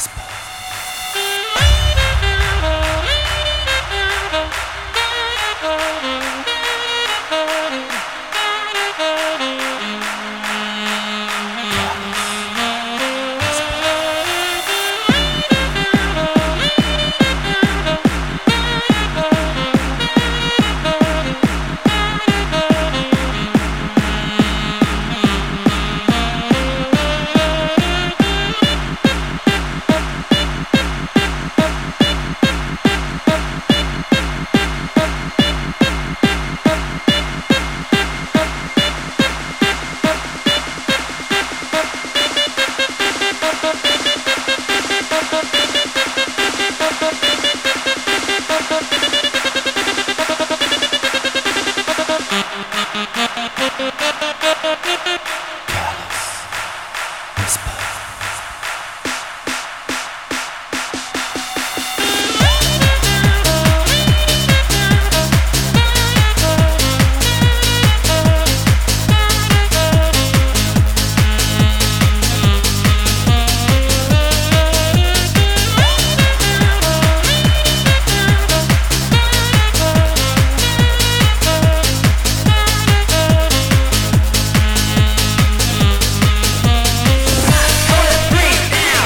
Baseball. Careless Whisper.